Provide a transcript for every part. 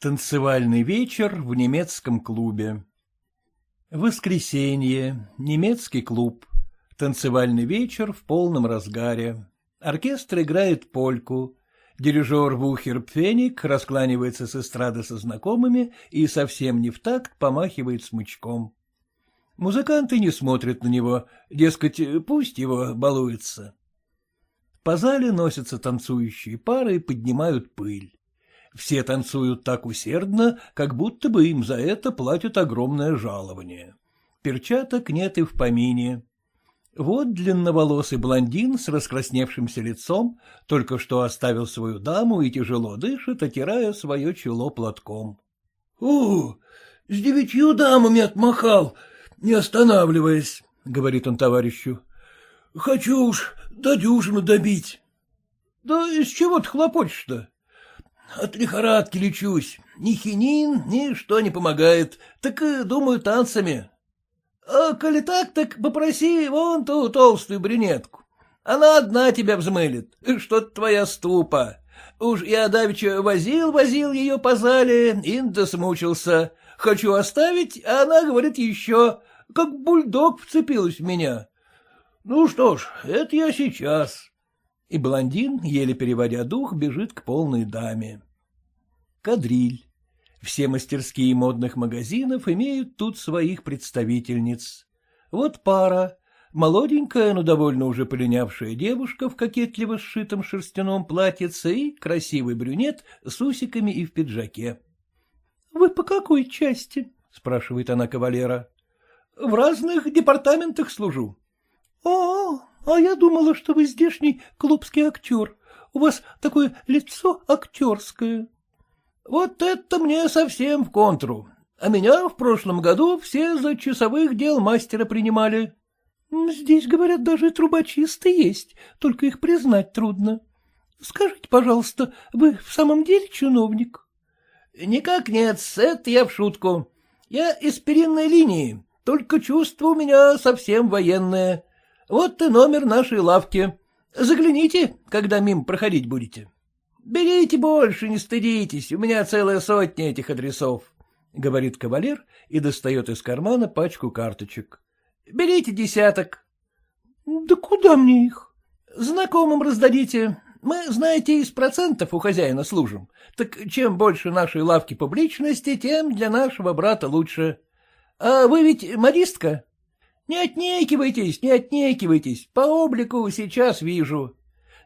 Танцевальный вечер в немецком клубе. Воскресенье. Немецкий клуб. Танцевальный вечер в полном разгаре. Оркестр играет польку. Дирижер Вухер Пфеник раскланивается с эстрады со знакомыми и совсем не в такт помахивает смычком. Музыканты не смотрят на него, дескать, пусть его балуется. По зале носятся танцующие пары и поднимают пыль. Все танцуют так усердно, как будто бы им за это платят огромное жалование. Перчаток нет и в помине. Вот длинноволосый блондин с раскрасневшимся лицом только что оставил свою даму и тяжело дышит, отирая свое чело платком. — О, с девятью дамами отмахал, не останавливаясь, — говорит он товарищу. — Хочу уж до дюжины добить. — Да из чего ты хлопочешь-то? От лихорадки лечусь. Ни хинин, ни что не помогает. Так, думаю, танцами. А коли так, так попроси вон ту толстую брюнетку. Она одна тебя взмылит. Что-то твоя ступа. Уж я давеча возил-возил ее по зале, инда смучился. Хочу оставить, а она говорит еще, как бульдог вцепилась в меня. Ну что ж, это я сейчас и блондин, еле переводя дух, бежит к полной даме. Кадриль. Все мастерские модных магазинов имеют тут своих представительниц. Вот пара. Молоденькая, но довольно уже полинявшая девушка в кокетливо сшитом шерстяном платьице и красивый брюнет с усиками и в пиджаке. — Вы по какой части? — спрашивает она кавалера. — В разных департаментах служу. — О, а я думала, что вы здешний клубский актер. У вас такое лицо актерское. Вот это мне совсем в контру. А меня в прошлом году все за часовых дел мастера принимали. Здесь, говорят, даже трубочисты есть, только их признать трудно. Скажите, пожалуйста, вы в самом деле чиновник? Никак нет, это я в шутку. Я из перинной линии, только чувство у меня совсем военное. Вот и номер нашей лавки. Загляните, когда мимо проходить будете. Берите больше, не стыдитесь, у меня целая сотня этих адресов, — говорит кавалер и достает из кармана пачку карточек. Берите десяток. — Да куда мне их? — Знакомым раздадите. Мы, знаете, из процентов у хозяина служим. Так чем больше нашей лавки публичности, тем для нашего брата лучше. А вы ведь модистка? Не отнекивайтесь, не отнекивайтесь, по облику сейчас вижу.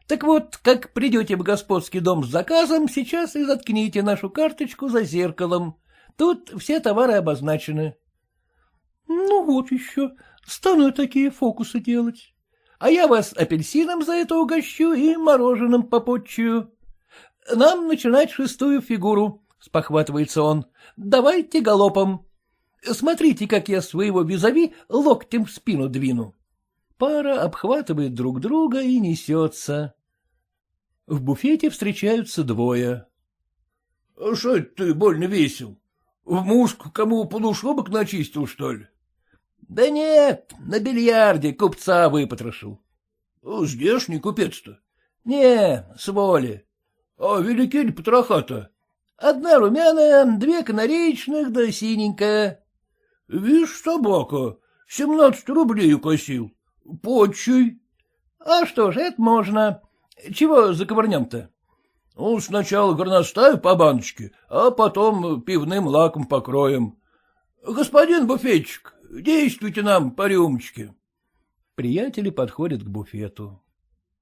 Так вот, как придете в господский дом с заказом, сейчас и заткните нашу карточку за зеркалом. Тут все товары обозначены. — Ну вот еще, стану такие фокусы делать. А я вас апельсином за это угощу и мороженым попотчую. Нам начинать шестую фигуру, — спохватывается он. — Давайте галопом. Смотрите, как я своего визави локтем в спину двину. Пара обхватывает друг друга и несется. В буфете встречаются двое. — Что ты больно весел? В мушку кому полушубок начистил, что ли? — Да нет, на бильярде купца выпотрошил. — Здешний купец-то? — Не, с воли. — А велики ли потроха-то? — Одна румяная, две канареечных да синенькая. — Вишь, собака, семнадцать рублей укосил. Почуй. — А что ж, это можно. Чего заковырнем-то? — Ну, сначала горностаю по баночке, а потом пивным лаком покроем. Господин буфетчик, действуйте нам по рюмочке. Приятели подходят к буфету.